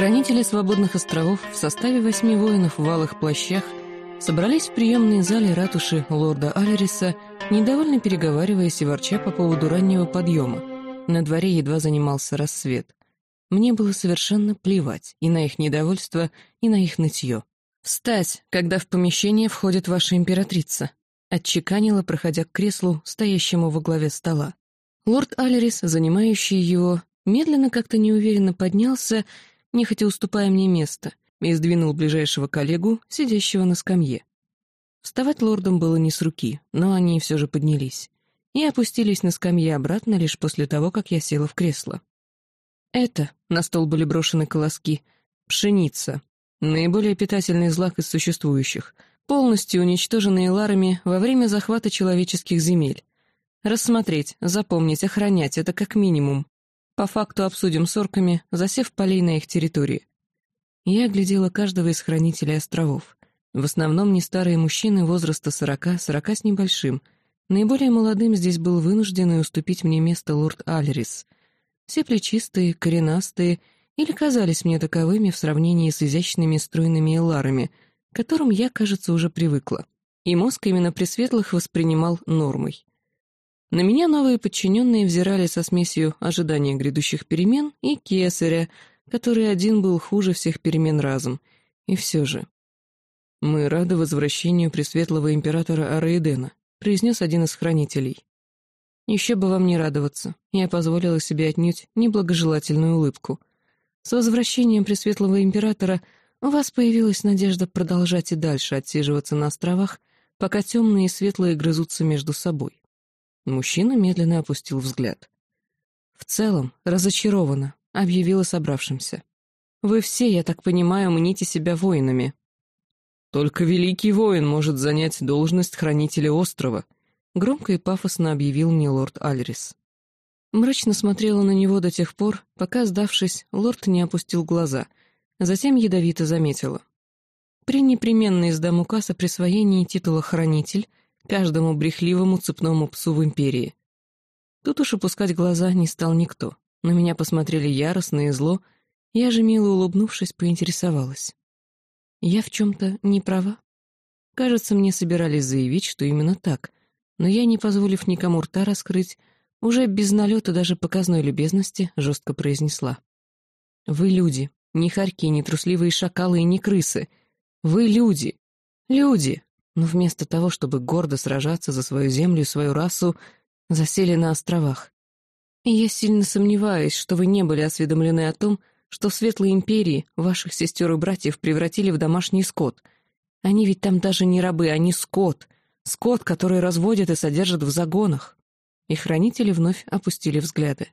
Хранители свободных островов в составе восьми воинов в алых плащах собрались в приемной зале ратуши лорда Алериса, недовольно переговариваясь и ворча по поводу раннего подъема. На дворе едва занимался рассвет. Мне было совершенно плевать и на их недовольство, и на их нытье. «Встать, когда в помещение входит ваша императрица», — отчеканила, проходя к креслу, стоящему во главе стола. Лорд Алерис, занимающий его, медленно как-то неуверенно поднялся нехотя уступая мне место, и сдвинул ближайшего коллегу, сидящего на скамье. Вставать лордам было не с руки, но они все же поднялись и опустились на скамье обратно лишь после того, как я села в кресло. Это, на стол были брошены колоски, пшеница, наиболее питательный злак из существующих, полностью уничтоженный ларами во время захвата человеческих земель. Рассмотреть, запомнить, охранять — это как минимум. По факту обсудим с орками, засев полей на их территории. Я оглядела каждого из хранителей островов. В основном не старые мужчины возраста сорока, сорока с небольшим. Наиболее молодым здесь был вынужден уступить мне место лорд Алерис. Все плечистые, коренастые или казались мне таковыми в сравнении с изящными стройными эларами, к которым я, кажется, уже привыкла. И мозг именно при светлых воспринимал нормой. На меня новые подчиненные взирали со смесью ожидания грядущих перемен и кесаря, который один был хуже всех перемен разом. И все же. «Мы рады возвращению пресветлого императора Араидена», произнес один из хранителей. «Еще бы вам не радоваться», я позволила себе отнюдь неблагожелательную улыбку. «С возвращением пресветлого императора у вас появилась надежда продолжать и дальше отсиживаться на островах, пока темные и светлые грызутся между собой. Мужчина медленно опустил взгляд. «В целом, разочарована», — объявила собравшимся. «Вы все, я так понимаю, мните себя воинами». «Только великий воин может занять должность хранителя острова», — громко и пафосно объявил мне лорд Альрис. Мрачно смотрела на него до тех пор, пока, сдавшись, лорд не опустил глаза, затем ядовито заметила. При непременной издам указ о присвоении титула «хранитель» каждому брехливому цепному псу в империи. Тут уж опускать глаза не стал никто. На меня посмотрели яростно и зло, я же, мило улыбнувшись, поинтересовалась. Я в чем-то не права? Кажется, мне собирались заявить, что именно так, но я, не позволив никому рта раскрыть, уже без налета даже показной любезности жестко произнесла. «Вы люди, не хорьки, не трусливые шакалы и не крысы. Вы люди. Люди, но вместо того, чтобы гордо сражаться за свою землю и свою расу, засели на островах. И я сильно сомневаюсь, что вы не были осведомлены о том, что в Светлой Империи ваших сестер и братьев превратили в домашний скот. Они ведь там даже не рабы, они скот. Скот, который разводят и содержат в загонах. И хранители вновь опустили взгляды.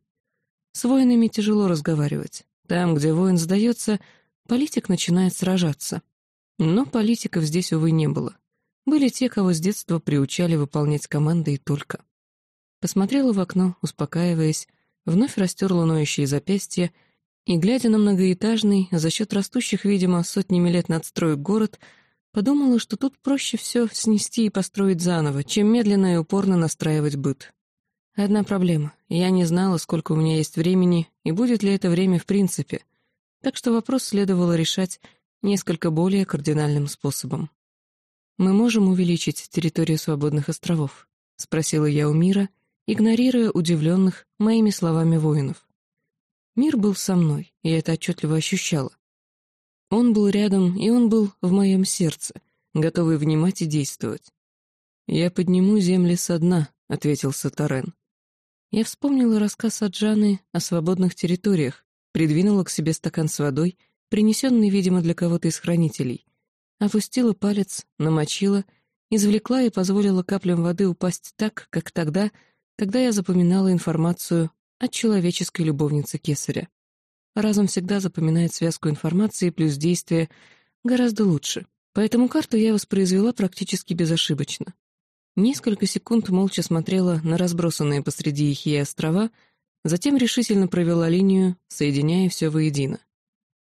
С воинами тяжело разговаривать. Там, где воин сдается, политик начинает сражаться. Но политиков здесь, увы, не было. Были те, кого с детства приучали выполнять команды и только. Посмотрела в окно, успокаиваясь, вновь растерла ноющие запястья и, глядя на многоэтажный, за счет растущих, видимо, сотнями лет надстроек город, подумала, что тут проще все снести и построить заново, чем медленно и упорно настраивать быт. Одна проблема. Я не знала, сколько у меня есть времени, и будет ли это время в принципе. Так что вопрос следовало решать несколько более кардинальным способом. «Мы можем увеличить территорию свободных островов?» — спросила я у Мира, игнорируя удивленных моими словами воинов. Мир был со мной, я это отчетливо ощущала. Он был рядом, и он был в моем сердце, готовый внимать и действовать. «Я подниму земли со дна», — ответил Сатарен. Я вспомнила рассказ Аджаны о свободных территориях, придвинула к себе стакан с водой, принесенный, видимо, для кого-то из хранителей — Опустила палец, намочила, извлекла и позволила каплям воды упасть так, как тогда, когда я запоминала информацию от человеческой любовницы Кесаря. Разум всегда запоминает связку информации плюс действия гораздо лучше, поэтому карту я воспроизвела практически безошибочно. Несколько секунд молча смотрела на разбросанные посреди Ихии острова, затем решительно провела линию, соединяя все воедино.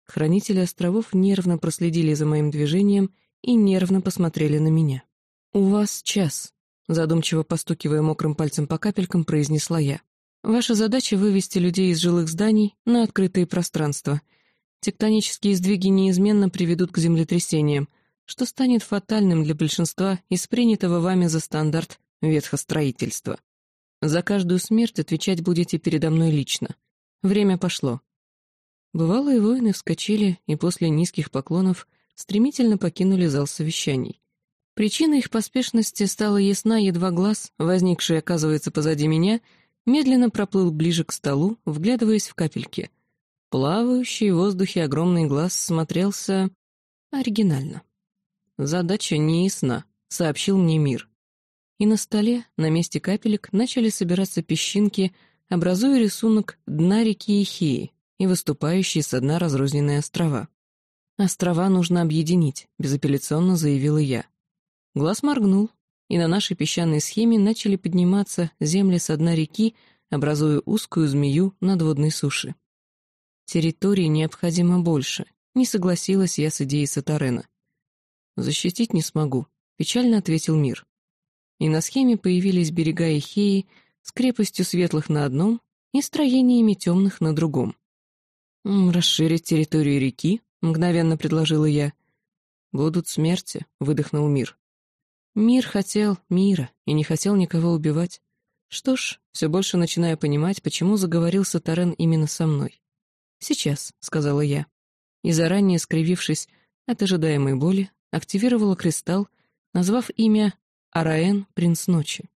Хранители островов нервно проследили за моим движением и нервно посмотрели на меня. «У вас час», — задумчиво постукивая мокрым пальцем по капелькам, произнесла я. «Ваша задача — вывести людей из жилых зданий на открытые пространства. тектонические сдвиги неизменно приведут к землетрясениям, что станет фатальным для большинства из принятого вами за стандарт ветхостроительства. За каждую смерть отвечать будете передо мной лично. Время пошло. Бывалые воины вскочили и после низких поклонов стремительно покинули зал совещаний. Причина их поспешности стала ясна, едва глаз, возникший, оказывается, позади меня, медленно проплыл ближе к столу, вглядываясь в капельки. Плавающий в воздухе огромный глаз смотрелся оригинально. «Задача не ясна», — сообщил мне мир. И на столе, на месте капелек, начали собираться песчинки, образуя рисунок дна реки Ихии и выступающие со дна разрозненные острова. «Острова нужно объединить», — безапелляционно заявила я. Глаз моргнул, и на нашей песчаной схеме начали подниматься земли со дна реки, образуя узкую змею надводной суши. Территории необходимо больше, не согласилась я с идеей Сатарена. «Защитить не смогу», — печально ответил мир. И на схеме появились берега Ихеи с крепостью светлых на одном и строениями темных на другом. «Расширить территорию реки?» — мгновенно предложила я. «Будут смерти», — выдохнул мир. Мир хотел мира и не хотел никого убивать. Что ж, все больше начинаю понимать, почему заговорил Сатарен именно со мной. «Сейчас», — сказала я. И заранее скривившись от ожидаемой боли, активировала кристалл, назвав имя Араэн, принц ночи.